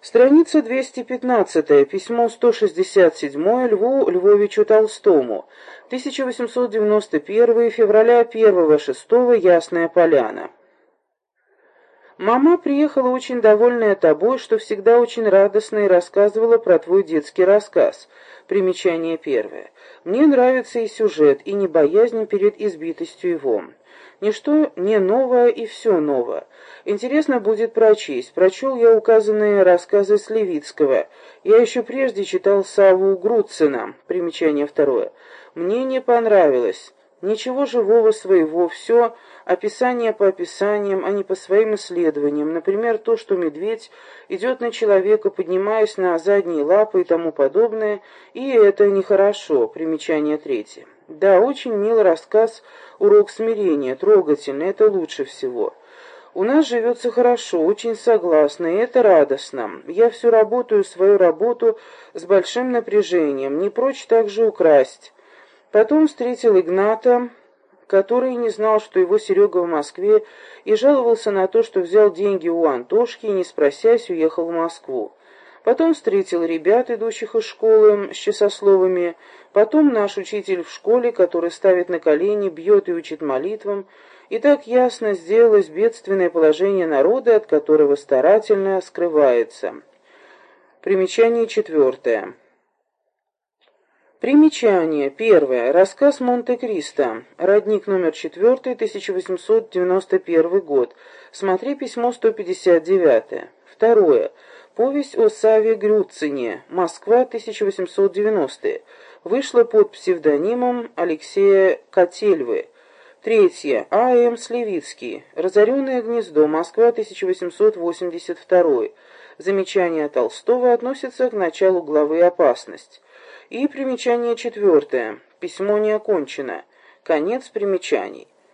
Страница 215, письмо 167 Льву Львовичу Толстому, 1891, февраля 1-6, Ясная Поляна. Мама приехала очень довольная тобой, что всегда очень радостно и рассказывала про твой детский рассказ. Примечание первое. Мне нравится и сюжет, и не боязнь перед избитостью его. Ничто не новое и все новое. Интересно будет прочесть. Прочел я указанные рассказы Сливицкого. Я еще прежде читал Саву Груцина. Примечание второе. Мне не понравилось. Ничего живого своего, все описание по описаниям, а не по своим исследованиям. Например, то, что медведь идет на человека, поднимаясь на задние лапы и тому подобное, и это нехорошо. Примечание третье. Да, очень милый рассказ «Урок смирения», трогательный, это лучше всего. У нас живется хорошо, очень согласна, и это радостно. Я всю работаю свою работу с большим напряжением, не прочь также украсть. Потом встретил Игната, который не знал, что его Серега в Москве, и жаловался на то, что взял деньги у Антошки и, не спросясь, уехал в Москву. Потом встретил ребят, идущих из школы с часословами, потом наш учитель в школе, который ставит на колени, бьет и учит молитвам, и так ясно сделалось бедственное положение народа, от которого старательно скрывается. Примечание четвертое. Примечание. Первое. Рассказ Монте-Кристо. Родник номер 4, 1891 год. Смотри письмо 159. Второе. Повесть о Саве Грюцине. Москва, 1890. Вышла под псевдонимом Алексея Котельвы. Третье. А. М. Сливицкий. Разоренное гнездо. Москва, 1882. Замечание Толстого относится к началу главы «Опасность». И примечание четвертое. Письмо не окончено. Конец примечаний.